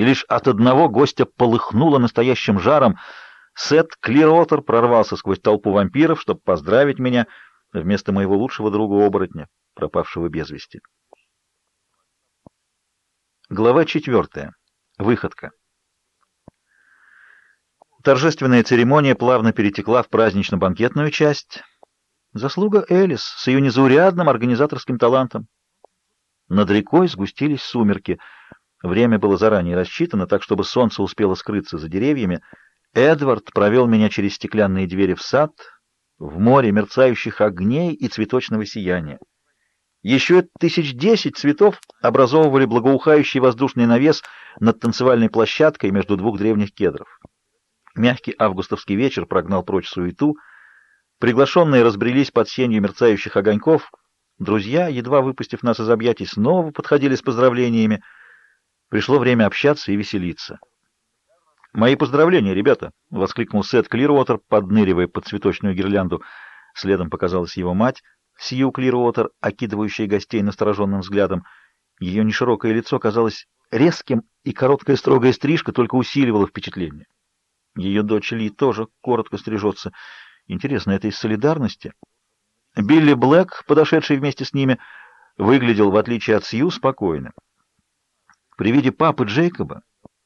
и лишь от одного гостя полыхнуло настоящим жаром. Сет Клиротер прорвался сквозь толпу вампиров, чтобы поздравить меня вместо моего лучшего друга-оборотня, пропавшего без вести. Глава четвертая. Выходка. Торжественная церемония плавно перетекла в празднично-банкетную часть. Заслуга Элис с ее незаурядным организаторским талантом. Над рекой сгустились сумерки. Время было заранее рассчитано, так чтобы солнце успело скрыться за деревьями. Эдвард провел меня через стеклянные двери в сад, в море мерцающих огней и цветочного сияния. Еще тысяч десять цветов образовывали благоухающий воздушный навес над танцевальной площадкой между двух древних кедров. Мягкий августовский вечер прогнал прочь суету. Приглашенные разбрелись под сенью мерцающих огоньков. Друзья, едва выпустив нас из объятий, снова подходили с поздравлениями. Пришло время общаться и веселиться. «Мои поздравления, ребята!» — воскликнул Сет Клирвотер, подныривая под цветочную гирлянду. Следом показалась его мать, Сью Клирвотер, окидывающая гостей настороженным взглядом. Ее неширокое лицо казалось резким, и короткая строгая стрижка только усиливала впечатление. Ее дочь Ли тоже коротко стрижется. Интересно, это из солидарности? Билли Блэк, подошедший вместе с ними, выглядел, в отличие от Сью, спокойным. При виде папы Джейкоба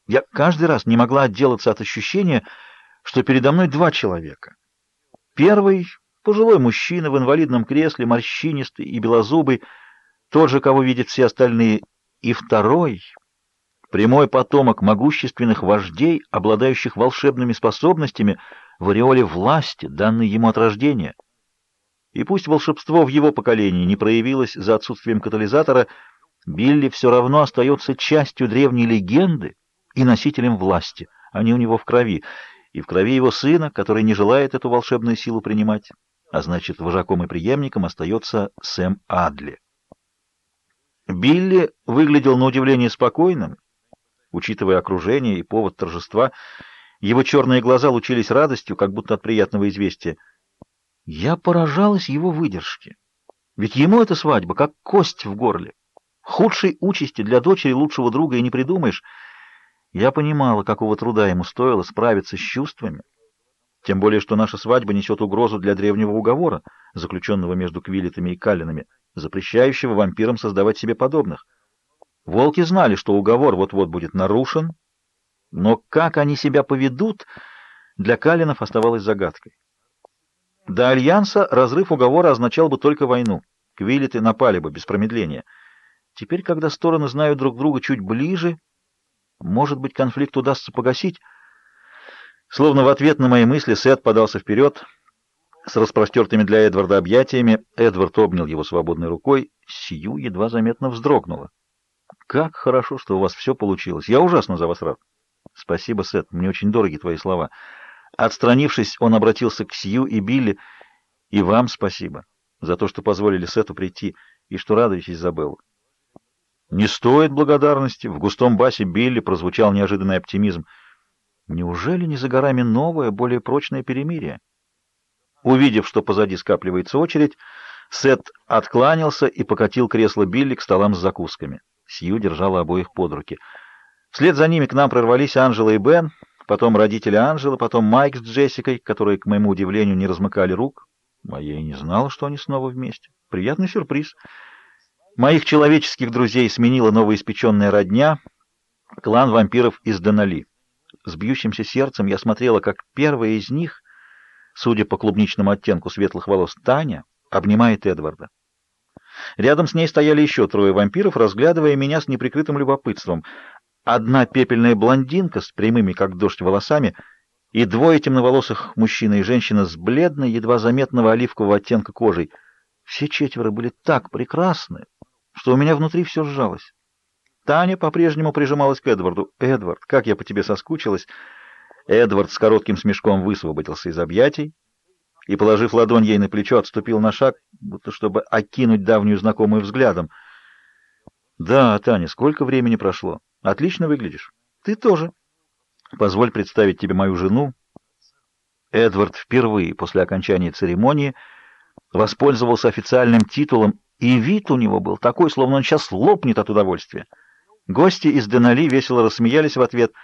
я каждый раз не могла отделаться от ощущения, что передо мной два человека. Первый — пожилой мужчина в инвалидном кресле, морщинистый и белозубый, тот же, кого видят все остальные, и второй — прямой потомок могущественных вождей, обладающих волшебными способностями в ореоле власти, данной ему от рождения. И пусть волшебство в его поколении не проявилось за отсутствием катализатора, Билли все равно остается частью древней легенды, и носителем власти. Они у него в крови, и в крови его сына, который не желает эту волшебную силу принимать, а значит, вожаком и преемником остается Сэм Адли. Билли выглядел на удивление спокойным, учитывая окружение и повод торжества. Его черные глаза лучились радостью, как будто от приятного известия. Я поражалась его выдержке. Ведь ему эта свадьба как кость в горле. Худшей участи для дочери лучшего друга и не придумаешь — я понимала, какого труда ему стоило справиться с чувствами, тем более, что наша свадьба несет угрозу для древнего уговора, заключенного между Квилетами и Каллинами, запрещающего вампирам создавать себе подобных. Волки знали, что уговор вот-вот будет нарушен, но как они себя поведут, для Калинов оставалось загадкой. До Альянса разрыв уговора означал бы только войну. Квилеты напали бы без промедления. Теперь, когда стороны знают друг друга чуть ближе, может быть, конфликт удастся погасить? Словно в ответ на мои мысли Сет подался вперед с распростертыми для Эдварда объятиями. Эдвард обнял его свободной рукой. Сию едва заметно вздрогнула. «Как хорошо, что у вас все получилось. Я ужасно за вас рад». «Спасибо, Сет. Мне очень дороги твои слова». Отстранившись, он обратился к Сью и Билли. «И вам спасибо за то, что позволили Сету прийти, и что радуетесь Изабеллу. «Не стоит благодарности!» В густом басе Билли прозвучал неожиданный оптимизм. «Неужели не за горами новое, более прочное перемирие?» Увидев, что позади скапливается очередь, Сет откланялся и покатил кресло Билли к столам с закусками. Сью держала обоих под руки. Вслед за ними к нам прорвались Анжела и Бен, потом родители Анжелы, потом Майк с Джессикой, которые, к моему удивлению, не размыкали рук. А я и не знала, что они снова вместе. Приятный сюрприз. Моих человеческих друзей сменила новоиспеченная родня, клан вампиров из Денали. С бьющимся сердцем я смотрела, как первая из них, судя по клубничному оттенку светлых волос, Таня, обнимает Эдварда. Рядом с ней стояли еще трое вампиров, разглядывая меня с неприкрытым любопытством. Одна пепельная блондинка с прямыми, как дождь, волосами и двое темноволосых мужчина и женщина с бледной, едва заметного оливкового оттенка кожей. Все четверо были так прекрасны, что у меня внутри все сжалось. Таня по-прежнему прижималась к Эдварду. «Эдвард, как я по тебе соскучилась!» Эдвард с коротким смешком высвободился из объятий и, положив ладонь ей на плечо, отступил на шаг, будто чтобы окинуть давнюю знакомую взглядом. «Да, Таня, сколько времени прошло? Отлично выглядишь. Ты тоже. Позволь представить тебе мою жену». Эдвард впервые после окончания церемонии воспользовался официальным титулом и вид у него был такой, словно он сейчас лопнет от удовольствия. Гости из Денали весело рассмеялись в ответ —